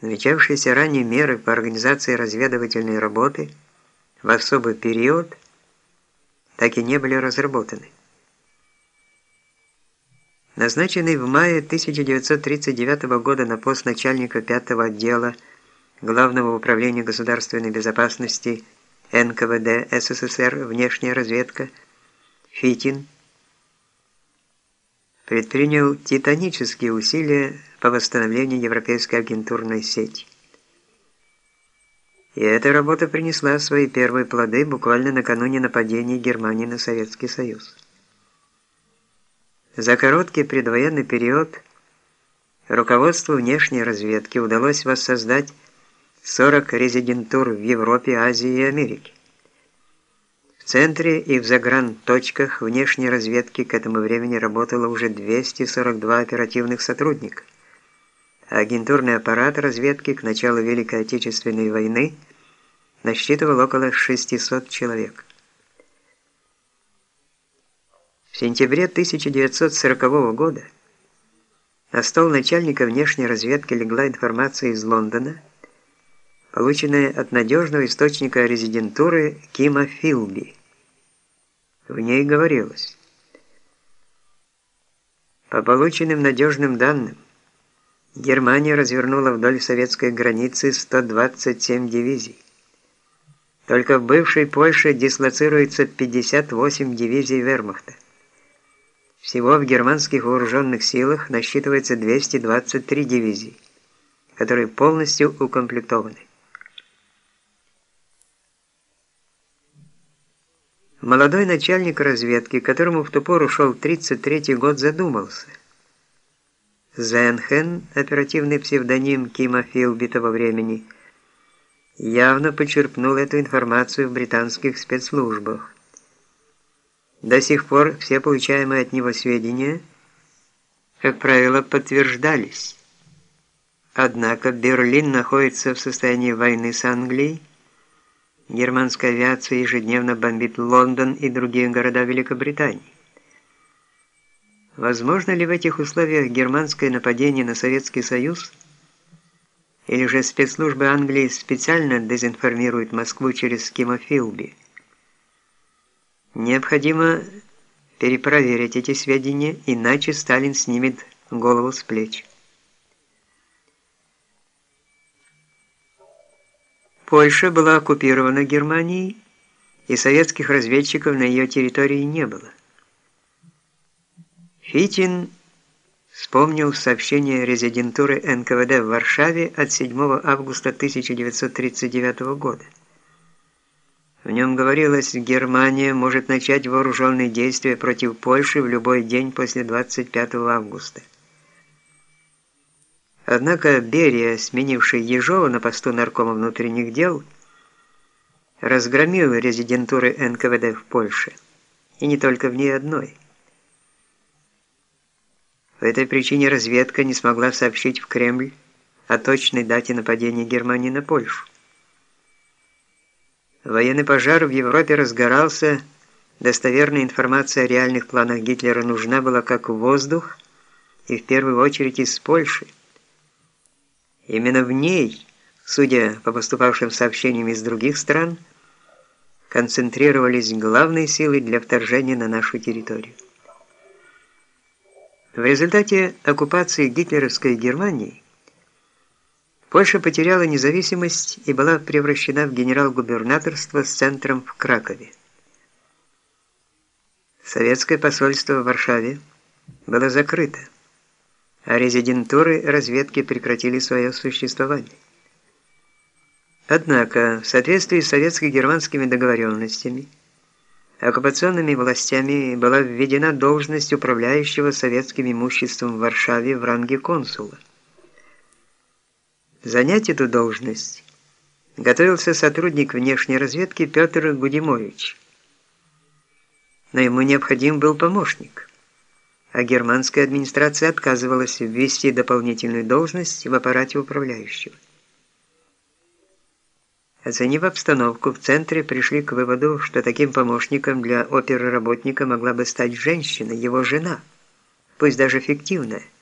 Намечавшиеся ранее меры по организации разведывательной работы в особый период так и не были разработаны. Назначенный в мае 1939 года на пост начальника 5-го отдела Главного управления государственной безопасности НКВД СССР «Внешняя разведка» Фитин предпринял титанические усилия по восстановлению европейской агентурной сети. И эта работа принесла свои первые плоды буквально накануне нападения Германии на Советский Союз. За короткий предвоенный период руководству внешней разведки удалось воссоздать 40 резидентур в Европе, Азии и Америке. В центре и в загран-точках внешней разведки к этому времени работало уже 242 оперативных сотрудника, агентурный аппарат разведки к началу Великой Отечественной войны насчитывал около 600 человек. В сентябре 1940 года на стол начальника внешней разведки легла информация из Лондона, полученное от надежного источника резидентуры Кима Филби. В ней говорилось, по полученным надежным данным, Германия развернула вдоль советской границы 127 дивизий. Только в бывшей Польше дислоцируется 58 дивизий вермахта. Всего в германских вооруженных силах насчитывается 223 дивизии, которые полностью укомплектованы. Молодой начальник разведки, которому в ту пору шел 33-й год, задумался. Зенхен, оперативный псевдоним Кима Филби того времени, явно почерпнул эту информацию в британских спецслужбах. До сих пор все получаемые от него сведения, как правило, подтверждались. Однако Берлин находится в состоянии войны с Англией, Германская авиация ежедневно бомбит Лондон и другие города Великобритании. Возможно ли в этих условиях германское нападение на Советский Союз? Или же спецслужбы Англии специально дезинформируют Москву через Кимофилби? Необходимо перепроверить эти сведения, иначе Сталин снимет голову с плеч. Польша была оккупирована Германией, и советских разведчиков на ее территории не было. Фитин вспомнил сообщение резидентуры НКВД в Варшаве от 7 августа 1939 года. В нем говорилось, Германия может начать вооруженные действия против Польши в любой день после 25 августа. Однако Берия, сменивший Ежова на посту наркома внутренних дел, разгромил резидентуры НКВД в Польше, и не только в ней одной. Этой причине разведка не смогла сообщить в Кремль о точной дате нападения Германии на Польшу. Военный пожар в Европе разгорался, достоверная информация о реальных планах Гитлера нужна была как воздух, и в первую очередь из Польши. Именно в ней, судя по поступавшим сообщениям из других стран, концентрировались главные силы для вторжения на нашу территорию. В результате оккупации гитлеровской Германии Польша потеряла независимость и была превращена в генерал-губернаторство с центром в Кракове. Советское посольство в Варшаве было закрыто а резидентуры разведки прекратили свое существование. Однако, в соответствии с советско-германскими договоренностями, оккупационными властями была введена должность управляющего советским имуществом в Варшаве в ранге консула. Занять эту должность готовился сотрудник внешней разведки Петр Гудимович. Но ему необходим был помощник а германская администрация отказывалась ввести дополнительную должность в аппарате управляющего. Оценив обстановку, в центре пришли к выводу, что таким помощником для оперработника могла бы стать женщина, его жена, пусть даже фиктивная –